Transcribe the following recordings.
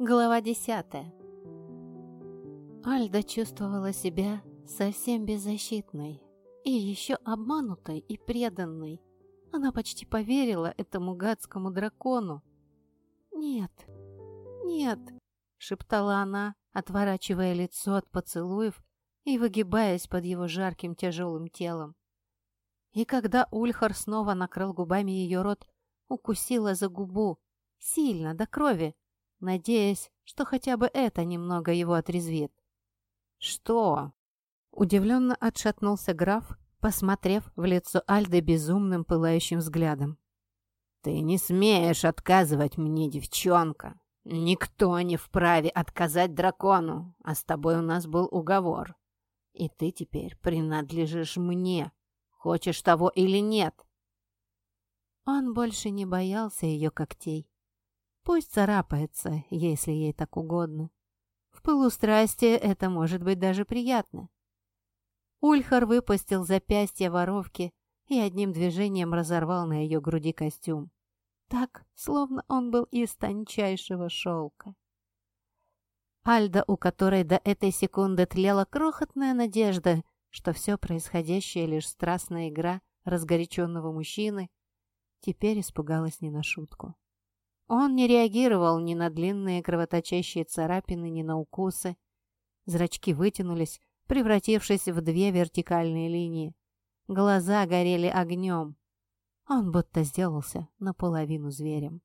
Глава десятая. Альда чувствовала себя совсем беззащитной и еще обманутой и преданной. Она почти поверила этому гадскому дракону. «Нет, нет», — шептала она, отворачивая лицо от поцелуев и выгибаясь под его жарким тяжелым телом. И когда Ульхар снова накрыл губами ее рот, укусила за губу, сильно, до крови, надеясь, что хотя бы это немного его отрезвит. «Что?» Удивленно отшатнулся граф, посмотрев в лицо Альды безумным пылающим взглядом. «Ты не смеешь отказывать мне, девчонка! Никто не вправе отказать дракону, а с тобой у нас был уговор. И ты теперь принадлежишь мне, хочешь того или нет». Он больше не боялся ее когтей. Пусть царапается, если ей так угодно. В пылу страсти это может быть даже приятно. Ульхар выпустил запястье воровки и одним движением разорвал на ее груди костюм. Так, словно он был из тончайшего шелка. Альда, у которой до этой секунды тлела крохотная надежда, что все происходящее лишь страстная игра разгоряченного мужчины, теперь испугалась не на шутку. Он не реагировал ни на длинные кровоточащие царапины, ни на укусы. Зрачки вытянулись, превратившись в две вертикальные линии. Глаза горели огнем. Он будто сделался наполовину зверем.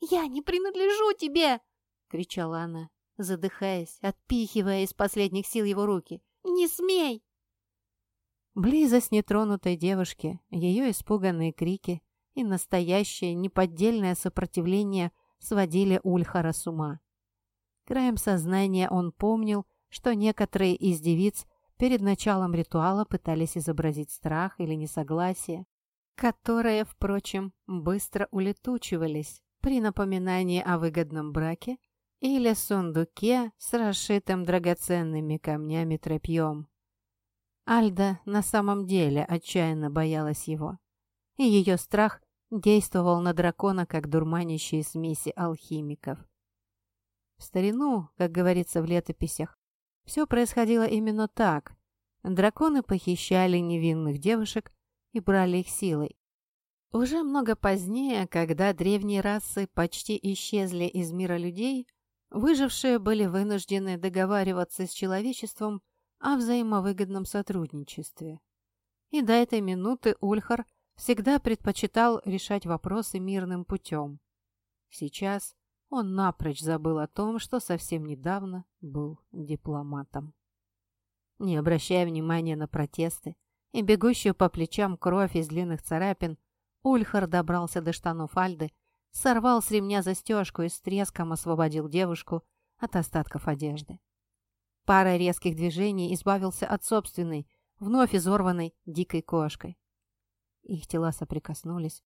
«Я не принадлежу тебе!» — кричала она, задыхаясь, отпихивая из последних сил его руки. «Не смей!» Близость нетронутой девушки, ее испуганные крики и настоящее неподдельное сопротивление сводили Ульхара с ума. Краем сознания он помнил, что некоторые из девиц перед началом ритуала пытались изобразить страх или несогласие, которые, впрочем, быстро улетучивались при напоминании о выгодном браке или сундуке с расшитым драгоценными камнями тропьем. Альда на самом деле отчаянно боялась его, и ее страх действовал на дракона, как дурманящие смеси алхимиков. В старину, как говорится в летописях, все происходило именно так. Драконы похищали невинных девушек и брали их силой. Уже много позднее, когда древние расы почти исчезли из мира людей, выжившие были вынуждены договариваться с человечеством о взаимовыгодном сотрудничестве. И до этой минуты Ульхар всегда предпочитал решать вопросы мирным путем. Сейчас он напрочь забыл о том, что совсем недавно был дипломатом. Не обращая внимания на протесты и бегущую по плечам кровь из длинных царапин, Ульхар добрался до штанов Альды, сорвал с ремня застежку и с треском освободил девушку от остатков одежды. Парой резких движений избавился от собственной, вновь изорванной дикой кошкой. Их тела соприкоснулись,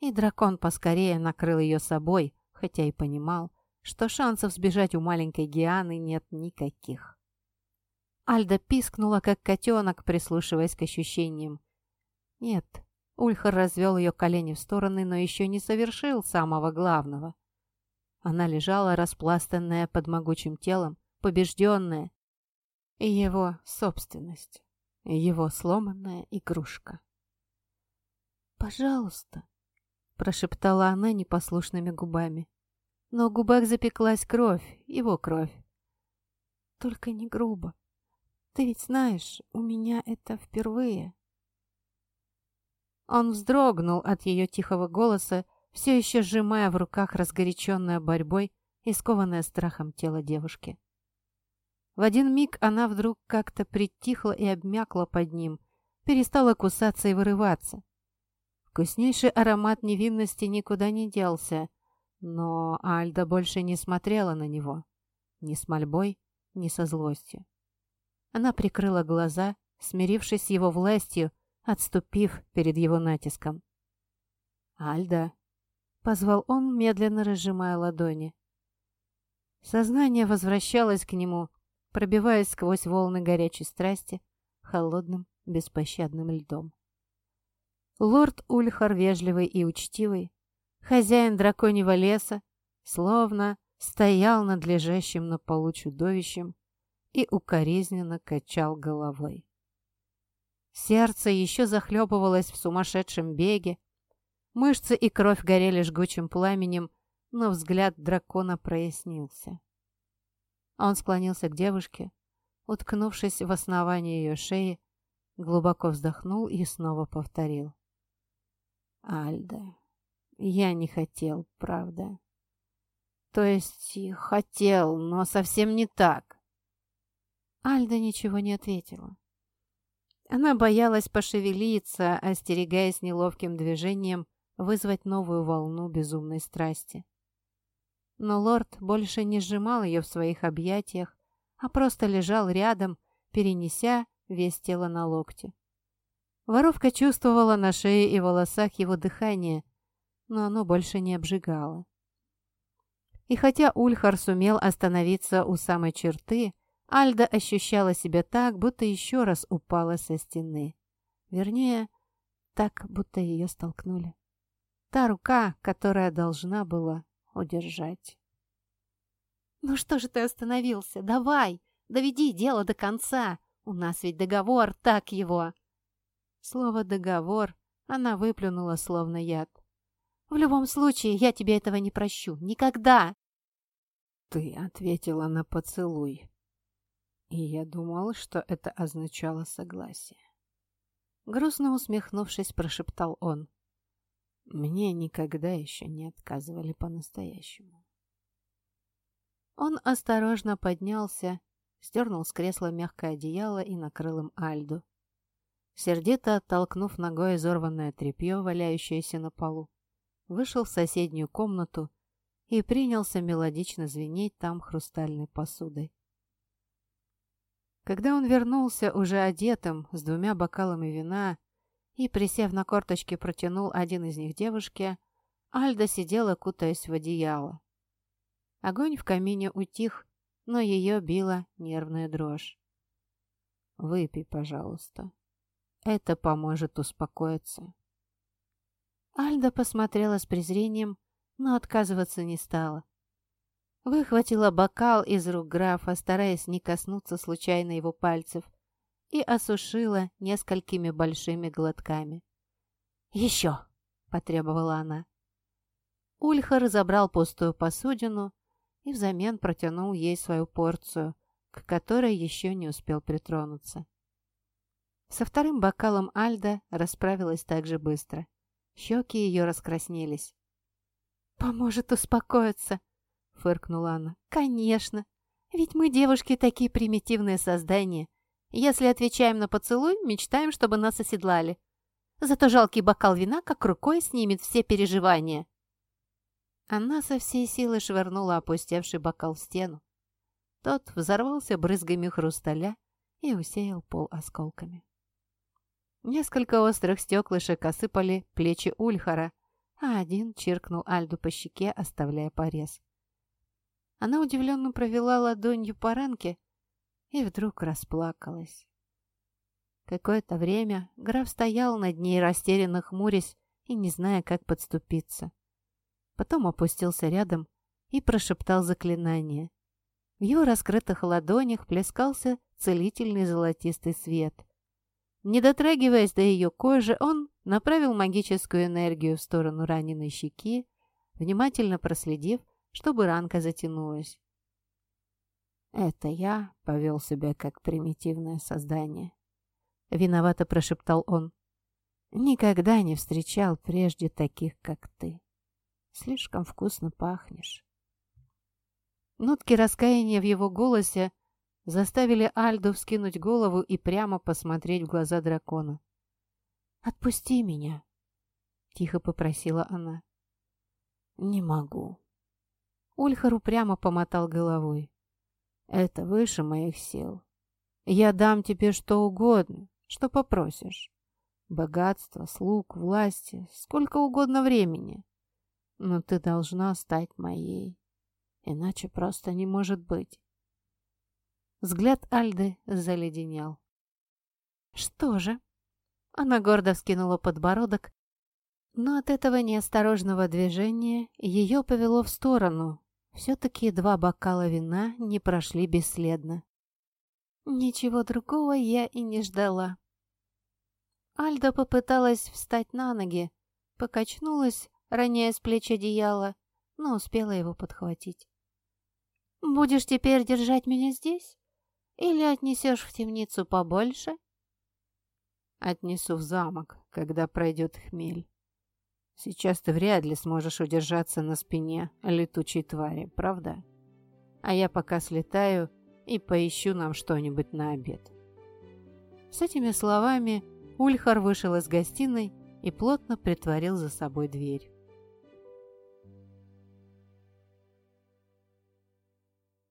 и дракон поскорее накрыл ее собой, хотя и понимал, что шансов сбежать у маленькой Гианы нет никаких. Альда пискнула, как котенок, прислушиваясь к ощущениям. Нет, Ульхар развел ее колени в стороны, но еще не совершил самого главного. Она лежала, распластанная под могучим телом, побежденная. И его собственность, его сломанная игрушка. «Пожалуйста», — прошептала она непослушными губами. Но в губах запеклась кровь, его кровь. «Только не грубо. Ты ведь знаешь, у меня это впервые». Он вздрогнул от ее тихого голоса, все еще сжимая в руках разгоряченная борьбой и скованное страхом тело девушки. В один миг она вдруг как-то притихла и обмякла под ним, перестала кусаться и вырываться. Вкуснейший аромат невинности никуда не делся, но Альда больше не смотрела на него. Ни с мольбой, ни со злостью. Она прикрыла глаза, смирившись с его властью, отступив перед его натиском. «Альда!» — позвал он, медленно разжимая ладони. Сознание возвращалось к нему, пробиваясь сквозь волны горячей страсти холодным, беспощадным льдом. Лорд Ульхар вежливый и учтивый, хозяин драконьего леса, словно стоял над лежащим на полу чудовищем и укоризненно качал головой. Сердце еще захлебывалось в сумасшедшем беге, мышцы и кровь горели жгучим пламенем, но взгляд дракона прояснился. Он склонился к девушке, уткнувшись в основание ее шеи, глубоко вздохнул и снова повторил. «Альда, я не хотел, правда. То есть хотел, но совсем не так». Альда ничего не ответила. Она боялась пошевелиться, остерегаясь неловким движением вызвать новую волну безумной страсти. Но лорд больше не сжимал ее в своих объятиях, а просто лежал рядом, перенеся весь тело на локте. Воровка чувствовала на шее и волосах его дыхание, но оно больше не обжигало. И хотя Ульхар сумел остановиться у самой черты, Альда ощущала себя так, будто еще раз упала со стены. Вернее, так, будто ее столкнули. Та рука, которая должна была удержать. «Ну что же ты остановился? Давай, доведи дело до конца. У нас ведь договор, так его!» Слово «договор» она выплюнула словно яд. «В любом случае, я тебе этого не прощу. Никогда!» «Ты ответила на поцелуй», и я думал, что это означало согласие. Грустно усмехнувшись, прошептал он. Мне никогда еще не отказывали по-настоящему. Он осторожно поднялся, сдернул с кресла мягкое одеяло и накрыл им Альду. Сердито оттолкнув ногой изорванное тряпье, валяющееся на полу, вышел в соседнюю комнату и принялся мелодично звенеть там хрустальной посудой. Когда он вернулся, уже одетым, с двумя бокалами вина, и, присев на корточки, протянул один из них девушке, Альда сидела, кутаясь в одеяло. Огонь в камине утих, но ее била нервная дрожь. «Выпей, пожалуйста. Это поможет успокоиться». Альда посмотрела с презрением, но отказываться не стала. Выхватила бокал из рук графа, стараясь не коснуться случайно его пальцев, и осушила несколькими большими глотками. «Еще!» — потребовала она. Ульхар забрал пустую посудину и взамен протянул ей свою порцию, к которой еще не успел притронуться. Со вторым бокалом Альда расправилась так же быстро. Щеки ее раскраснелись. «Поможет успокоиться!» — фыркнула она. «Конечно! Ведь мы, девушки, такие примитивные создания. Если отвечаем на поцелуй, мечтаем, чтобы нас оседлали. Зато жалкий бокал вина как рукой снимет все переживания. Она со всей силы швырнула опустевший бокал в стену. Тот взорвался брызгами хрусталя и усеял пол осколками. Несколько острых стеклышек осыпали плечи Ульхара, а один чиркнул Альду по щеке, оставляя порез. Она удивленно провела ладонью по ранке и вдруг расплакалась. Какое-то время граф стоял над ней, растерянно хмурясь и не зная, как подступиться. Потом опустился рядом и прошептал заклинание. В его раскрытых ладонях плескался целительный золотистый свет. Не дотрагиваясь до ее кожи, он направил магическую энергию в сторону раненой щеки, внимательно проследив, чтобы ранка затянулась. «Это я повел себя как примитивное создание», — виновато прошептал он. «Никогда не встречал прежде таких, как ты. Слишком вкусно пахнешь». Нотки раскаяния в его голосе заставили Альду вскинуть голову и прямо посмотреть в глаза дракона. «Отпусти меня», — тихо попросила она. «Не могу». Ульхар упрямо помотал головой. Это выше моих сил. Я дам тебе что угодно, что попросишь. Богатство, слуг, власти, сколько угодно времени. Но ты должна стать моей. Иначе просто не может быть. Взгляд Альды заледенел. Что же? Она гордо вскинула подбородок, но от этого неосторожного движения ее повело в сторону, Все-таки два бокала вина не прошли бесследно. Ничего другого я и не ждала. Альда попыталась встать на ноги, покачнулась, роняя с плеч одеяло, но успела его подхватить. «Будешь теперь держать меня здесь? Или отнесешь в темницу побольше?» «Отнесу в замок, когда пройдет хмель. Сейчас ты вряд ли сможешь удержаться на спине летучей твари, правда? А я пока слетаю и поищу нам что-нибудь на обед». С этими словами Ульхар вышел из гостиной и плотно притворил за собой дверь.